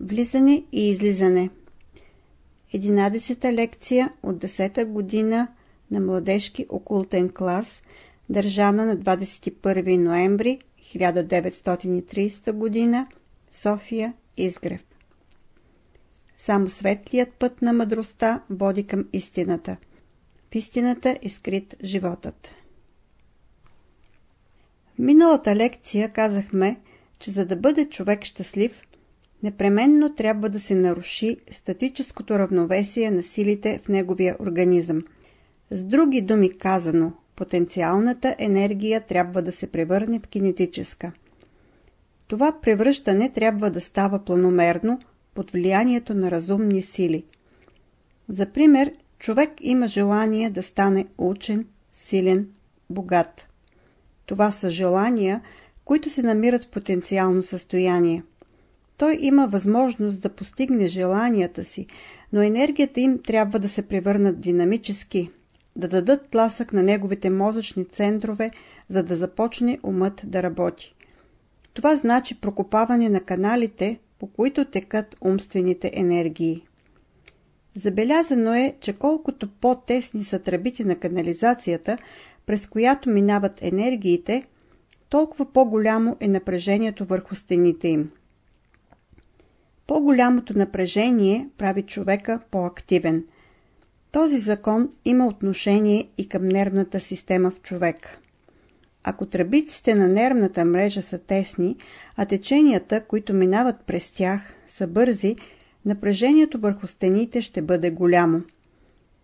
Влизане и излизане 11-та лекция от 10-та година на младежки окултен клас, държана на 21 ноември 1930 година, София, Изгрев. Само светлият път на мъдростта води към истината. В истината е скрит животът. В миналата лекция казахме, че за да бъде човек щастлив, непременно трябва да се наруши статическото равновесие на силите в неговия организъм. С други думи казано, потенциалната енергия трябва да се превърне в кинетическа. Това превръщане трябва да става планомерно под влиянието на разумни сили. За пример, човек има желание да стане учен, силен, богат. Това са желания, които се намират в потенциално състояние. Той има възможност да постигне желанията си, но енергията им трябва да се превърнат динамически, да дадат тласък на неговите мозъчни центрове, за да започне умът да работи. Това значи прокопаване на каналите, по които текат умствените енергии. Забелязано е, че колкото по-тесни са тръбите на канализацията, през която минават енергиите, толкова по-голямо е напрежението върху стените им. По-голямото напрежение прави човека по-активен. Този закон има отношение и към нервната система в човек. Ако тръбиците на нервната мрежа са тесни, а теченията, които минават през тях, са бързи, напрежението върху стените ще бъде голямо.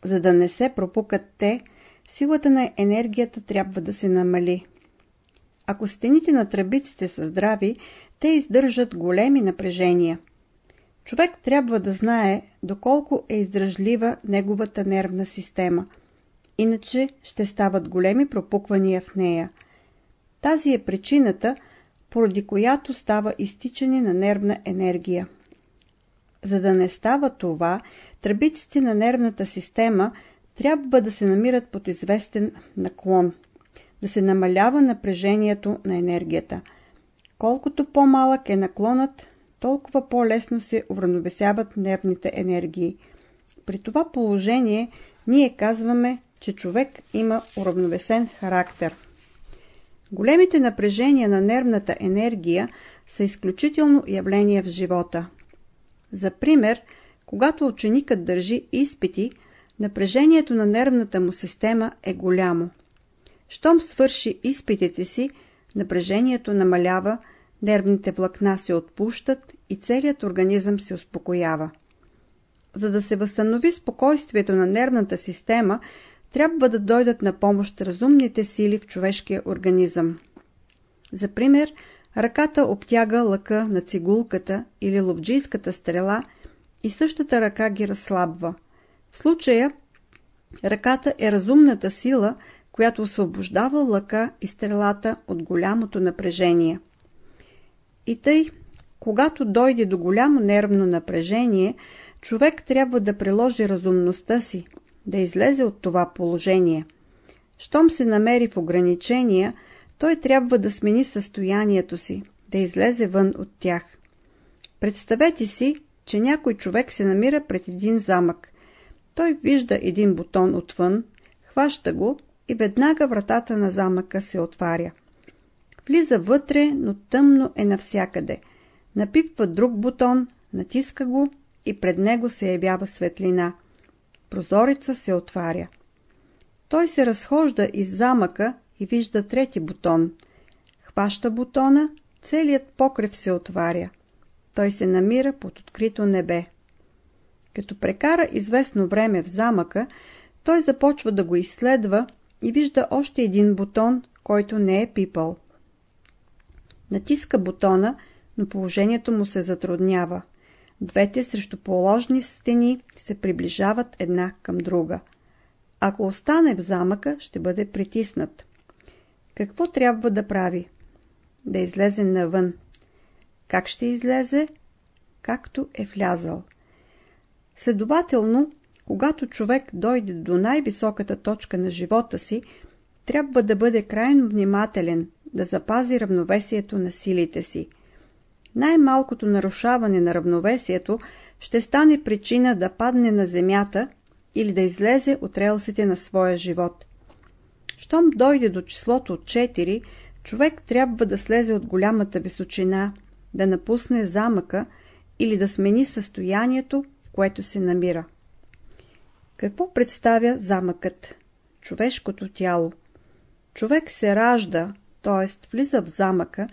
За да не се пропукат те, силата на енергията трябва да се намали. Ако стените на тръбиците са здрави, те издържат големи напрежения. Човек трябва да знае доколко е издръжлива неговата нервна система. Иначе ще стават големи пропуквания в нея. Тази е причината, поради която става изтичане на нервна енергия. За да не става това, тръбиците на нервната система трябва да се намират под известен наклон, да се намалява напрежението на енергията. Колкото по-малък е наклонът, толкова по-лесно се уравновесяват нервните енергии. При това положение ние казваме, че човек има уравновесен характер. Големите напрежения на нервната енергия са изключително явление в живота. За пример, когато ученикът държи изпити, напрежението на нервната му система е голямо. Щом свърши изпитите си, напрежението намалява, нервните влакна се отпущат и целият организъм се успокоява. За да се възстанови спокойствието на нервната система, трябва да дойдат на помощ разумните сили в човешкия организъм. За пример, ръката обтяга лъка на цигулката или ловджийската стрела и същата ръка ги разслабва. В случая, ръката е разумната сила, която освобождава лъка и стрелата от голямото напрежение. И тъй, когато дойде до голямо нервно напрежение, човек трябва да приложи разумността си, да излезе от това положение. Щом се намери в ограничения, той трябва да смени състоянието си, да излезе вън от тях. Представете си, че някой човек се намира пред един замък. Той вижда един бутон отвън, хваща го и веднага вратата на замъка се отваря. Влиза вътре, но тъмно е навсякъде. Напипва друг бутон, натиска го и пред него се явява светлина. Прозореца се отваря. Той се разхожда из замъка и вижда трети бутон. Хваща бутона, целият покрив се отваря. Той се намира под открито небе. Като прекара известно време в замъка, той започва да го изследва и вижда още един бутон, който не е пипал. Натиска бутона, но положението му се затруднява. Двете срещу положни стени се приближават една към друга. Ако остане в замъка, ще бъде притиснат. Какво трябва да прави? Да излезе навън. Как ще излезе? Както е влязал. Следователно, когато човек дойде до най-високата точка на живота си, трябва да бъде крайно внимателен, да запази равновесието на силите си. най-малкото нарушаване на равновесието ще стане причина да падне на земята или да излезе от релсите на своя живот. Щом дойде до числото 4, човек трябва да слезе от голямата височина, да напусне замъка или да смени състоянието, в което се намира. Какво представя замъкът? Човешкото тяло. Човек се ражда, т.е. влиза в замъка,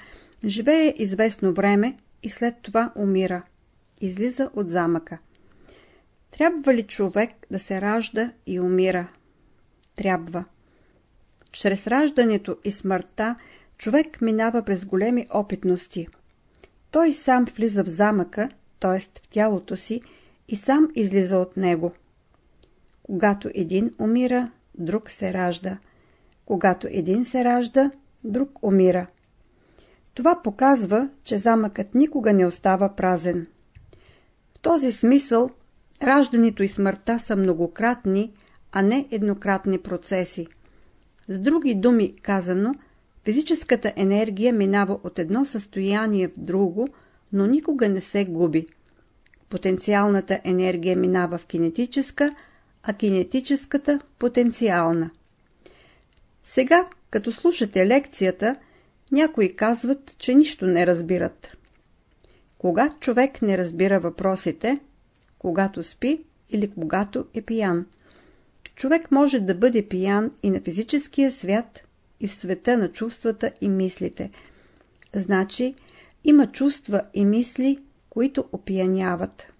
живее известно време и след това умира. Излиза от замъка. Трябва ли човек да се ражда и умира? Трябва. Чрез раждането и смъртта човек минава през големи опитности. Той сам влиза в замъка, т.е. в тялото си, и сам излиза от него. Когато един умира, друг се ражда. Когато един се ражда, друг умира. Това показва, че замъкът никога не остава празен. В този смисъл, раждането и смъртта са многократни, а не еднократни процеси. С други думи казано, физическата енергия минава от едно състояние в друго, но никога не се губи. Потенциалната енергия минава в кинетическа, а кинетическата – потенциална. Сега, като слушате лекцията, някои казват, че нищо не разбират. Кога човек не разбира въпросите? Когато спи или когато е пиян. Човек може да бъде пиян и на физическия свят, и в света на чувствата и мислите. Значи, има чувства и мисли, които опияняват.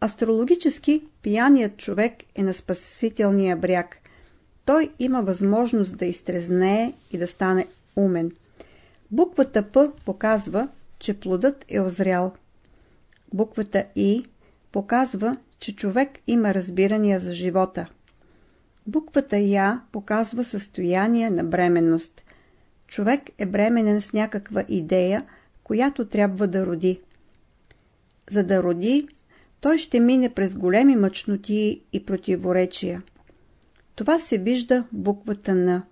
Астрологически пияният човек е на спасителния бряг. Той има възможност да изтрезнее и да стане умен. Буквата П показва, че плодът е озрял. Буквата И показва, че човек има разбирания за живота. Буквата Я показва състояние на бременност. Човек е бременен с някаква идея, която трябва да роди. За да роди, той ще мине през големи мъчноти и противоречия. Това се вижда буквата Н.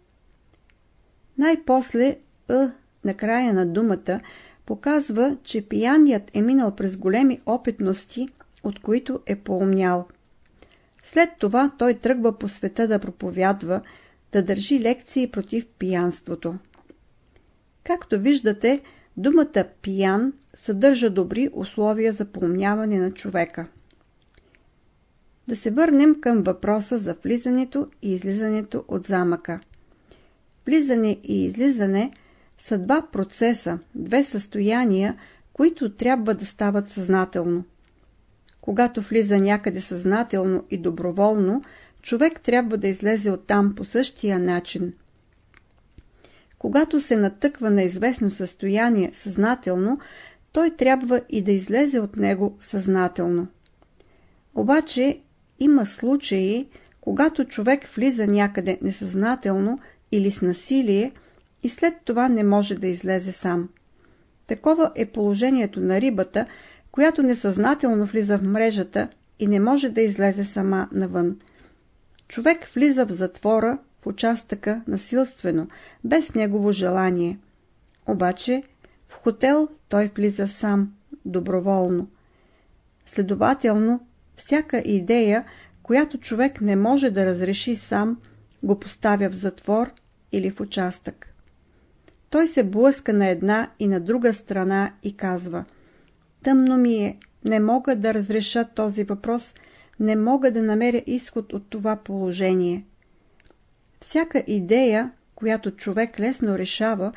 Най-после Ъ на края на думата показва, че пияният е минал през големи опитности, от които е поумнял. След това той тръгва по света да проповядва, да държи лекции против пиянството. Както виждате, думата пиян съдържа добри условия за поумняване на човека. Да се върнем към въпроса за влизането и излизането от замъка. Влизане и излизане са два процеса, две състояния, които трябва да стават съзнателно. Когато влиза някъде съзнателно и доброволно, човек трябва да излезе оттам по същия начин. Когато се натъква на известно състояние съзнателно, той трябва и да излезе от него съзнателно. Обаче има случаи, когато човек влиза някъде несъзнателно или с насилие и след това не може да излезе сам. Такова е положението на рибата, която несъзнателно влиза в мрежата и не може да излезе сама навън. Човек влиза в затвора, в участъка, насилствено, без негово желание. Обаче в хотел той влиза сам, доброволно. Следователно, всяка идея, която човек не може да разреши сам, го поставя в затвор или в участък. Той се блъска на една и на друга страна и казва Тъмно ми е, не мога да разреша този въпрос, не мога да намеря изход от това положение. Всяка идея, която човек лесно решава,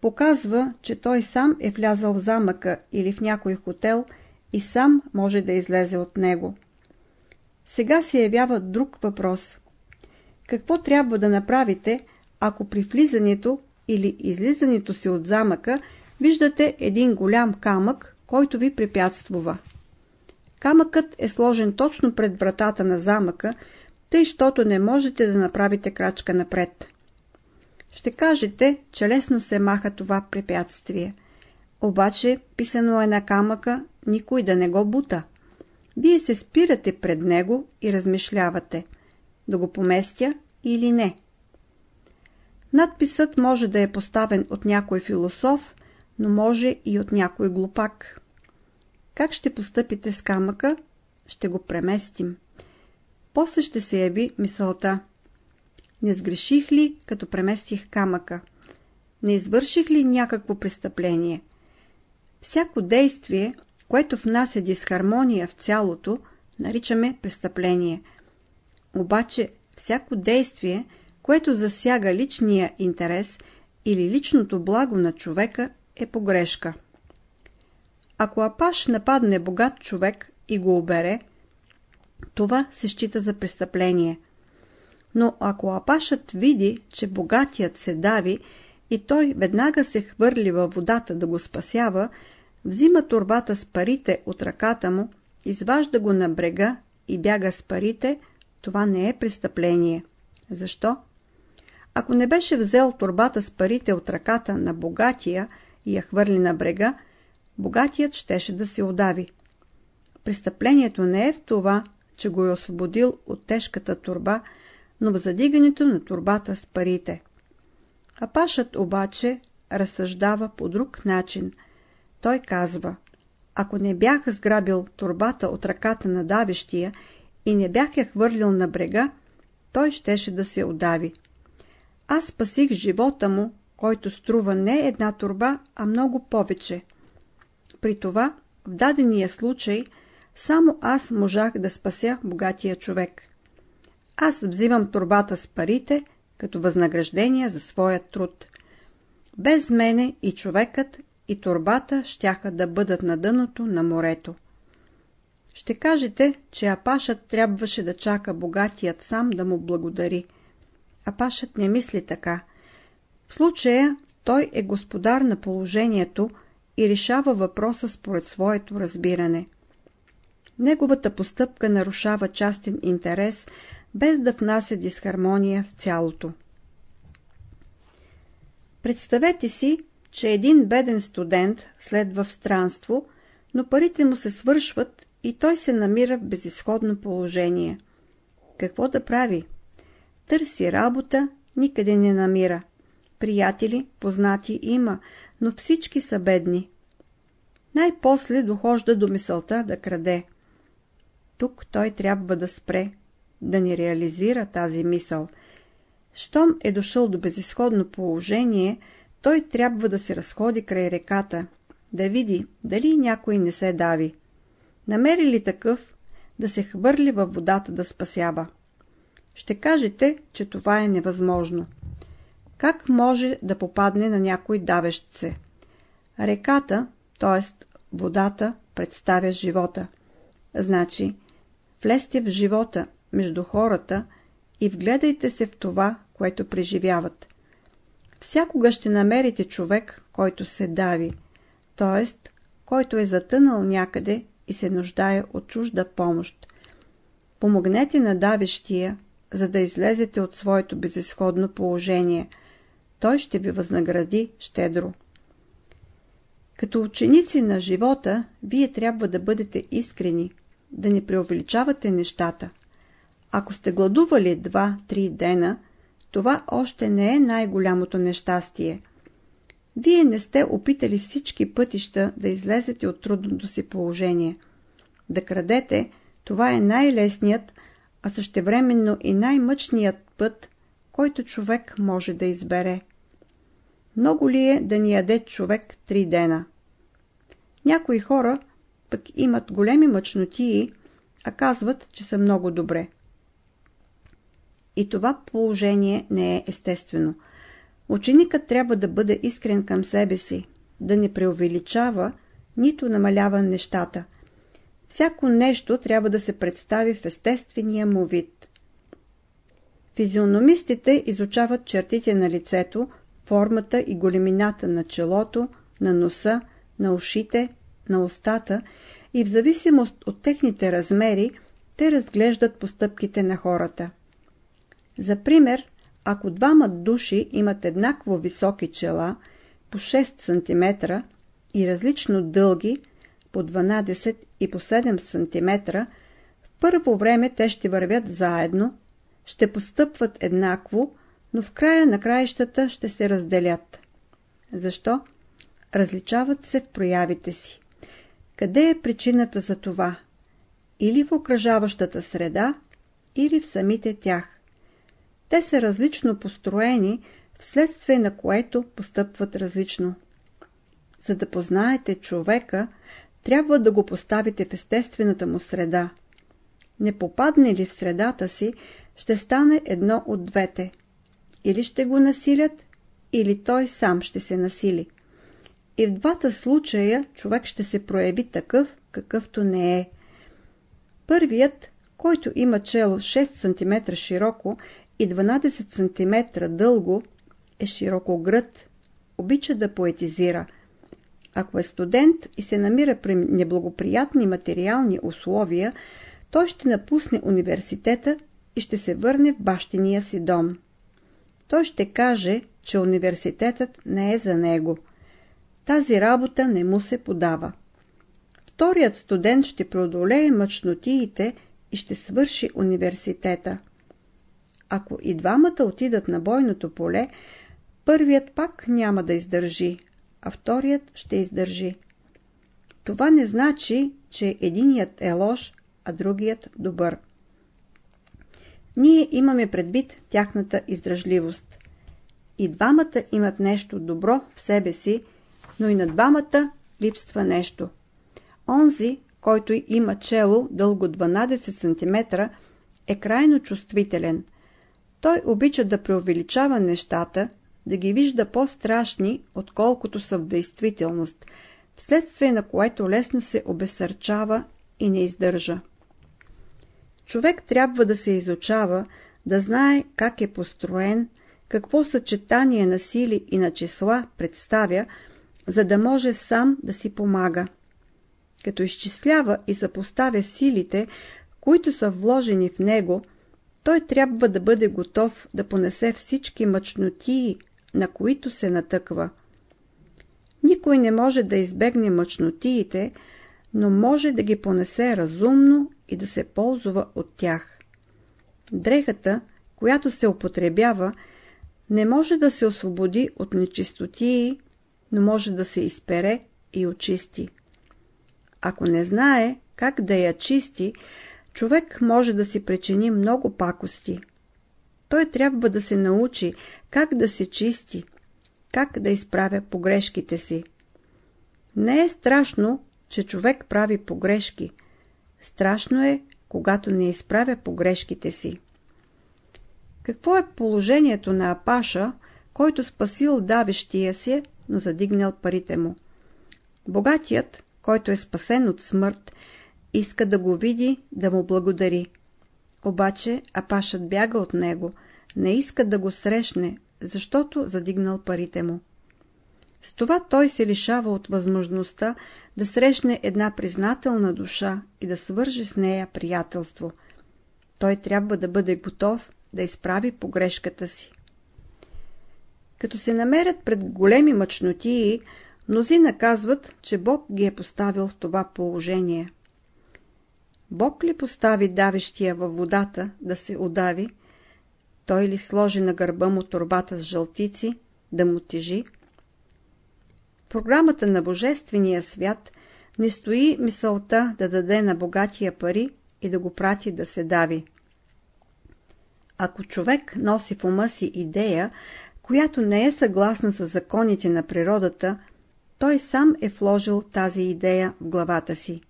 показва, че той сам е влязал в замъка или в някой хотел и сам може да излезе от него. Сега се явява друг въпрос. Какво трябва да направите, ако при влизането или излизането си от замъка виждате един голям камък, който ви препятствува? Камъкът е сложен точно пред вратата на замъка, тъй, щото не можете да направите крачка напред. Ще кажете, че лесно се маха това препятствие. Обаче, писано е на камъка, никой да не го бута. Вие се спирате пред него и размишлявате, да го поместя или не. Надписът може да е поставен от някой философ, но може и от някой глупак. Как ще постъпите с камъка? Ще го преместим. После ще се яви мисълта. Не сгреших ли, като преместих камъка? Не извърших ли някакво престъпление? Всяко действие, което внася дисхармония в цялото, наричаме престъпление. Обаче, всяко действие, което засяга личния интерес или личното благо на човека, е погрешка. Ако Апаш нападне богат човек и го обере, това се счита за престъпление. Но ако Апашът види, че богатият се дави и той веднага се хвърли във водата да го спасява, взима турбата с парите от ръката му, изважда го на брега и бяга с парите, това не е престъпление. Защо? Ако не беше взел турбата с парите от ръката на богатия и я хвърли на брега, богатият щеше да се удави. Престъплението не е в това, че го е освободил от тежката турба, но в задигането на турбата с парите. А пашът обаче разсъждава по друг начин. Той казва, ако не бях сграбил турбата от ръката на давещия и не бях я хвърлил на брега, той щеше да се удави. Аз спасих живота му, който струва не една турба, а много повече. При това, в дадения случай, само аз можах да спася богатия човек. Аз взимам турбата с парите, като възнаграждение за своя труд. Без мене и човекът, и турбата щяха да бъдат на дъното на морето. Ще кажете, че Апашът трябваше да чака богатият сам да му благодари. Апашът не мисли така. В случая той е господар на положението и решава въпроса според своето разбиране. Неговата постъпка нарушава частен интерес, без да внася дисхармония в цялото. Представете си, че един беден студент следва в странство, но парите му се свършват и той се намира в безисходно положение. Какво да прави? Търси работа, никъде не намира. Приятели, познати има, но всички са бедни. Най-после дохожда до мисълта да краде. Тук той трябва да спре, да не реализира тази мисъл. Щом е дошъл до безисходно положение, той трябва да се разходи край реката, да види дали някой не се дави. Намери ли такъв, да се хвърли във водата да спасява? Ще кажете, че това е невъзможно. Как може да попадне на някой давещ се? Реката, т.е. водата, представя живота. Значи, влезте в живота, между хората и вгледайте се в това, което преживяват. Всякога ще намерите човек, който се дави, т.е. който е затънал някъде и се нуждае от чужда помощ. Помогнете на давещия, за да излезете от своето безисходно положение. Той ще ви възнагради щедро. Като ученици на живота, вие трябва да бъдете искрени, да не преувеличавате нещата. Ако сте гладували 2-3 дена, това още не е най-голямото нещастие. Вие не сте опитали всички пътища да излезете от трудното си положение. Да крадете, това е най-лесният, а същевременно и най-мъчният път, който човек може да избере. Много ли е да ни яде човек три дена? Някои хора пък имат големи мъчнотии, а казват, че са много добре. И това положение не е естествено. Ученикът трябва да бъде искрен към себе си, да не преувеличава, нито намалява нещата. Всяко нещо трябва да се представи в естествения му вид. Физиономистите изучават чертите на лицето, формата и големината на челото, на носа, на ушите, на устата и в зависимост от техните размери, те разглеждат постъпките на хората. За пример, ако двама души имат еднакво високи чела, по 6 см и различно дълги, по 12 и по 7 см, в първо време те ще вървят заедно, ще постъпват еднакво, но в края на краищата ще се разделят. Защо? различават се в проявите си. Къде е причината за това? Или в окръжаващата среда, или в самите тях. Те са различно построени, вследствие на което постъпват различно. За да познаете човека, трябва да го поставите в естествената му среда. Не попадне ли в средата си, ще стане едно от двете. Или ще го насилят, или той сам ще се насили. И в двата случая човек ще се прояви такъв, какъвто не е. Първият, който има чело 6 см широко и 12 см дълго, е широко гръд, обича да поетизира. Ако е студент и се намира при неблагоприятни материални условия, той ще напусне университета и ще се върне в бащиния си дом. Той ще каже, че университетът не е за него. Тази работа не му се подава. Вторият студент ще преодолее мъчнотиите и ще свърши университета. Ако и двамата отидат на бойното поле, първият пак няма да издържи, а вторият ще издържи. Това не значи, че единият е лош, а другият добър. Ние имаме предвид тяхната издръжливост. И двамата имат нещо добро в себе си, но и на двамата липства нещо. Онзи, който има чело дълго 12 см, е крайно чувствителен. Той обича да преувеличава нещата, да ги вижда по-страшни, отколкото са в действителност, вследствие на което лесно се обесърчава и не издържа. Човек трябва да се изучава, да знае как е построен, какво съчетание на сили и на числа представя, за да може сам да си помага. Като изчислява и съпоставя силите, които са вложени в него, той трябва да бъде готов да понесе всички мъчнотии, на които се натъква. Никой не може да избегне мъчнотиите, но може да ги понесе разумно и да се ползва от тях. Дрехата, която се употребява, не може да се освободи от нечистотии, но може да се изпере и очисти. Ако не знае как да я чисти, човек може да си причини много пакости. Той трябва да се научи как да се чисти, как да изправя погрешките си. Не е страшно, че човек прави погрешки. Страшно е, когато не изправя погрешките си. Какво е положението на Апаша, който спасил давещия си, но задигнал парите му? Богатият, който е спасен от смърт, иска да го види, да му благодари. Обаче Апашът бяга от него, не иска да го срещне, защото задигнал парите му. С това той се лишава от възможността да срещне една признателна душа и да свърже с нея приятелство. Той трябва да бъде готов да изправи погрешката си. Като се намерят пред големи мъчнотии, мнози наказват, че Бог ги е поставил в това положение. Бог ли постави давещия във водата да се удави? Той ли сложи на гърба му турбата с жълтици да му тежи? програмата на Божествения свят не стои мисълта да даде на богатия пари и да го прати да се дави. Ако човек носи в ума си идея, която не е съгласна с законите на природата, той сам е вложил тази идея в главата си.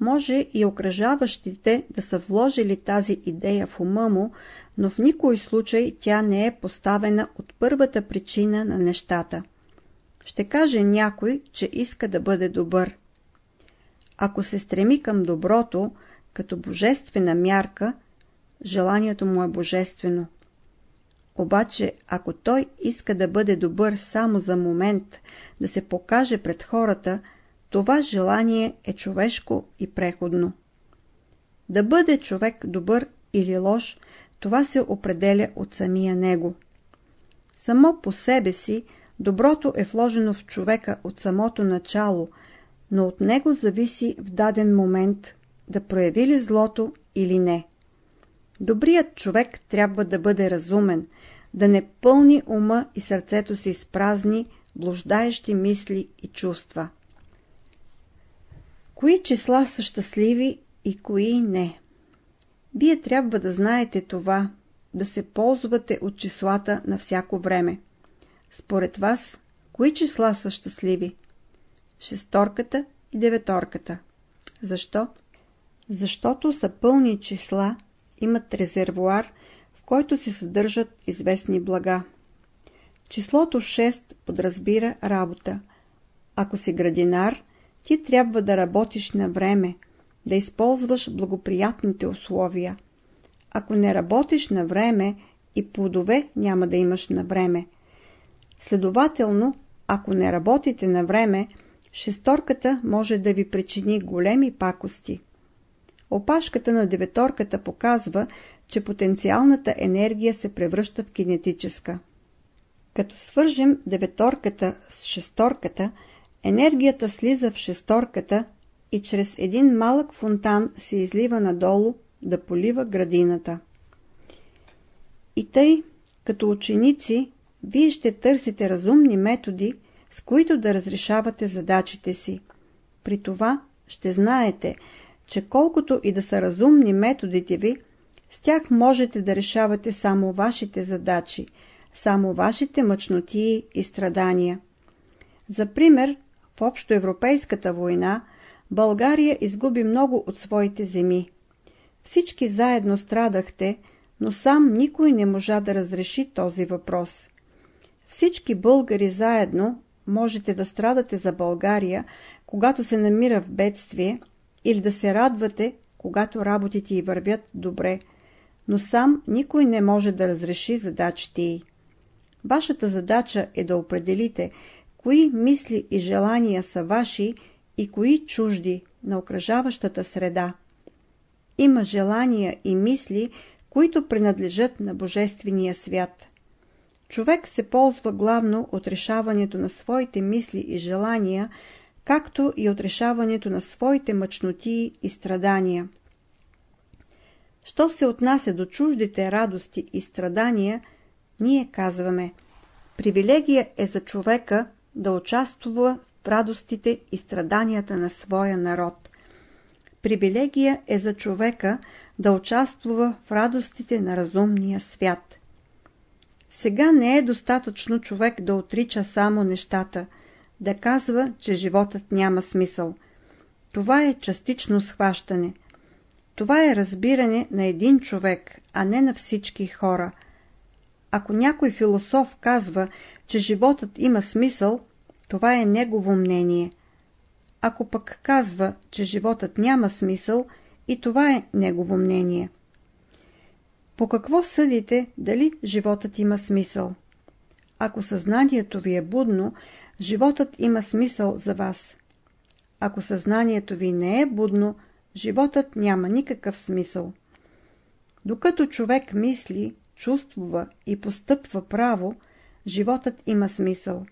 Може и окръжаващите да са вложили тази идея в ума му, но в никой случай тя не е поставена от първата причина на нещата – ще каже някой, че иска да бъде добър. Ако се стреми към доброто, като божествена мярка, желанието му е божествено. Обаче, ако той иска да бъде добър само за момент, да се покаже пред хората, това желание е човешко и преходно. Да бъде човек добър или лош, това се определя от самия него. Само по себе си Доброто е вложено в човека от самото начало, но от него зависи в даден момент да прояви ли злото или не. Добрият човек трябва да бъде разумен, да не пълни ума и сърцето си с празни, блуждаещи мисли и чувства. Кои числа са щастливи и кои не? Вие трябва да знаете това, да се ползвате от числата на всяко време. Според вас, кои числа са щастливи? Шесторката и деветорката. Защо? Защото са пълни числа, имат резервуар, в който се съдържат известни блага. Числото 6 подразбира работа. Ако си градинар, ти трябва да работиш на време, да използваш благоприятните условия. Ако не работиш на време, и плодове няма да имаш на време. Следователно, ако не работите на време, шесторката може да ви причини големи пакости. Опашката на деветорката показва, че потенциалната енергия се превръща в кинетическа. Като свържем деветорката с шесторката, енергията слиза в шесторката и чрез един малък фонтан се излива надолу да полива градината. И тъй, като ученици, вие ще търсите разумни методи, с които да разрешавате задачите си. При това ще знаете, че колкото и да са разумни методите ви, с тях можете да решавате само вашите задачи, само вашите мъчноти и страдания. За пример, в общоевропейската война България изгуби много от своите земи. Всички заедно страдахте, но сам никой не можа да разреши този въпрос. Всички българи заедно можете да страдате за България, когато се намира в бедствие, или да се радвате, когато работите й вървят добре, но сам никой не може да разреши задачите й. Вашата задача е да определите, кои мисли и желания са ваши и кои чужди на окръжаващата среда. Има желания и мисли, които принадлежат на Божествения свят. Човек се ползва главно от решаването на своите мисли и желания, както и от решаването на своите мъчноти и страдания. Що се отнася до чуждите радости и страдания, ние казваме Привилегия е за човека да участва в радостите и страданията на своя народ. Привилегия е за човека да участва в радостите на разумния свят. Сега не е достатъчно човек да отрича само нещата, да казва, че животът няма смисъл. Това е частично схващане. Това е разбиране на един човек, а не на всички хора. Ако някой философ казва, че животът има смисъл, това е негово мнение. Ако пък казва, че животът няма смисъл, и това е негово мнение. По какво съдите дали животът има смисъл? Ако съзнанието ви е будно, животът има смисъл за вас. Ако съзнанието ви не е будно, животът няма никакъв смисъл. Докато човек мисли, чувствува и постъпва право, животът има смисъл.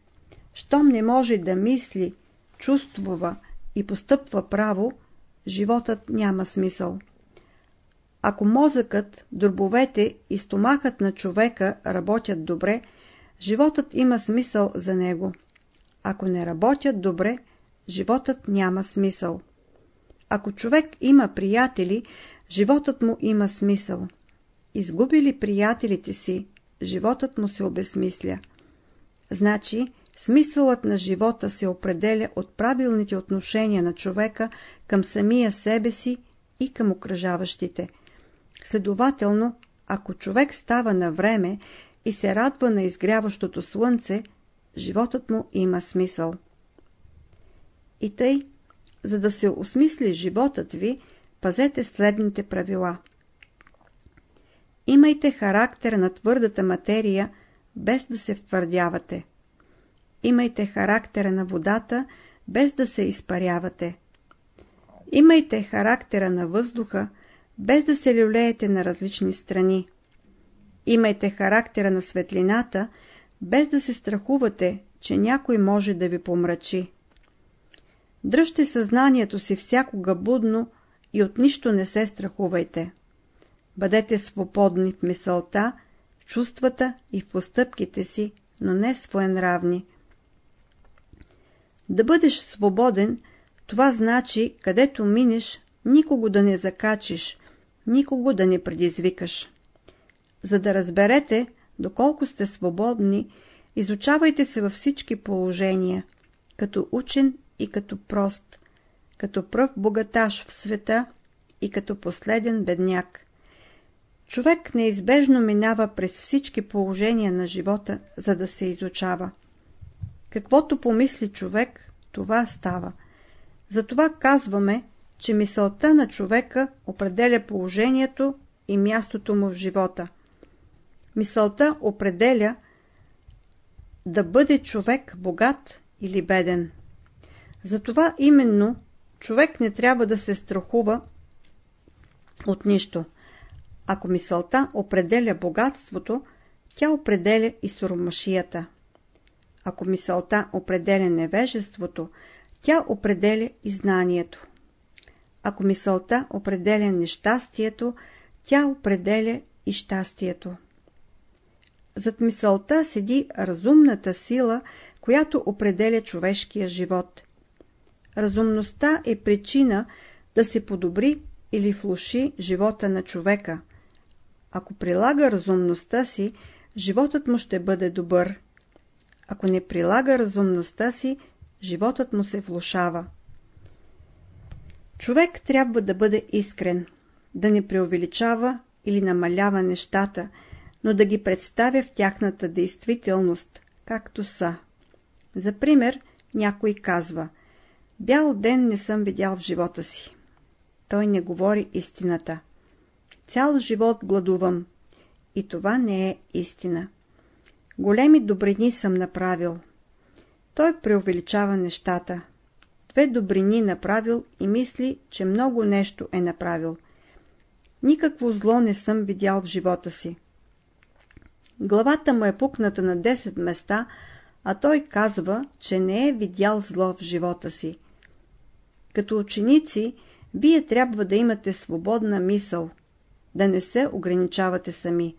Щом не може да мисли, чувствува и постъпва право, животът няма смисъл. Ако мозъкът, дробовете и стомахът на човека работят добре, животът има смисъл за него. Ако не работят добре, животът няма смисъл. Ако човек има приятели, животът му има смисъл. Изгуби ли приятелите си, животът му се обесмисля. Значи, смисълът на живота се определя от правилните отношения на човека към самия себе си и към окръжаващите – Следователно, ако човек става на време и се радва на изгряващото слънце, животът му има смисъл. И тъй, за да се осмисли животът ви, пазете следните правила. Имайте характер на твърдата материя, без да се втвърдявате. Имайте характера на водата, без да се изпарявате. Имайте характера на въздуха, без да се люлеете на различни страни. Имайте характера на светлината, без да се страхувате, че някой може да ви помрачи. Дръжте съзнанието си всякога будно и от нищо не се страхувайте. Бъдете свободни в мисълта, в чувствата и в постъпките си, но не своенравни. Да бъдеш свободен, това значи, където минеш, никого да не закачиш, никого да не предизвикаш. За да разберете, доколко сте свободни, изучавайте се във всички положения, като учен и като прост, като пръв богаташ в света и като последен бедняк. Човек неизбежно минава през всички положения на живота, за да се изучава. Каквото помисли човек, това става. Затова казваме, че мисълта на човека определя положението и мястото му в живота. Мисълта определя да бъде човек богат или беден. Затова именно човек не трябва да се страхува от нищо. Ако мисълта определя богатството, тя определя и суромашията. Ако мисълта определя невежеството, тя определя и знанието. Ако мисълта определя нещастието, тя определя и щастието. Зад мисълта седи разумната сила, която определя човешкия живот. Разумността е причина да се подобри или влуши живота на човека. Ако прилага разумността си, животът му ще бъде добър. Ако не прилага разумността си, животът му се влушава. Човек трябва да бъде искрен, да не преувеличава или намалява нещата, но да ги представя в тяхната действителност, както са. За пример, някой казва Бял ден не съм видял в живота си. Той не говори истината. Цял живот гладувам. И това не е истина. Големи добрини съм направил. Той преувеличава нещата. Две добрини направил и мисли, че много нещо е направил. Никакво зло не съм видял в живота си. Главата му е пукната на 10 места, а той казва, че не е видял зло в живота си. Като ученици, вие трябва да имате свободна мисъл, да не се ограничавате сами.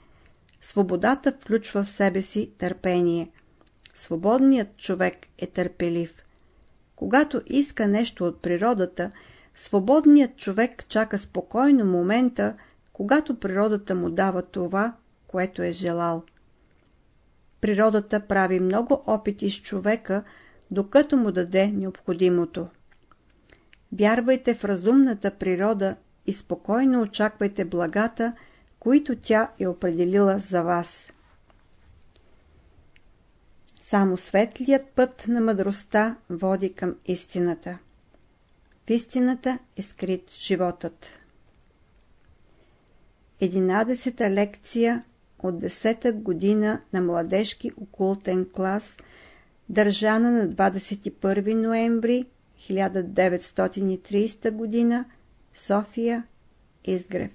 Свободата включва в себе си търпение. Свободният човек е търпелив. Когато иска нещо от природата, свободният човек чака спокойно момента, когато природата му дава това, което е желал. Природата прави много опити с човека, докато му даде необходимото. Вярвайте в разумната природа и спокойно очаквайте благата, които тя е определила за вас. Само светлият път на мъдростта води към истината. В истината е скрит животът. Единадесета лекция от 10-та година на младежки окултен клас, държана на 21 ноември 1930 година, София, Изгрев.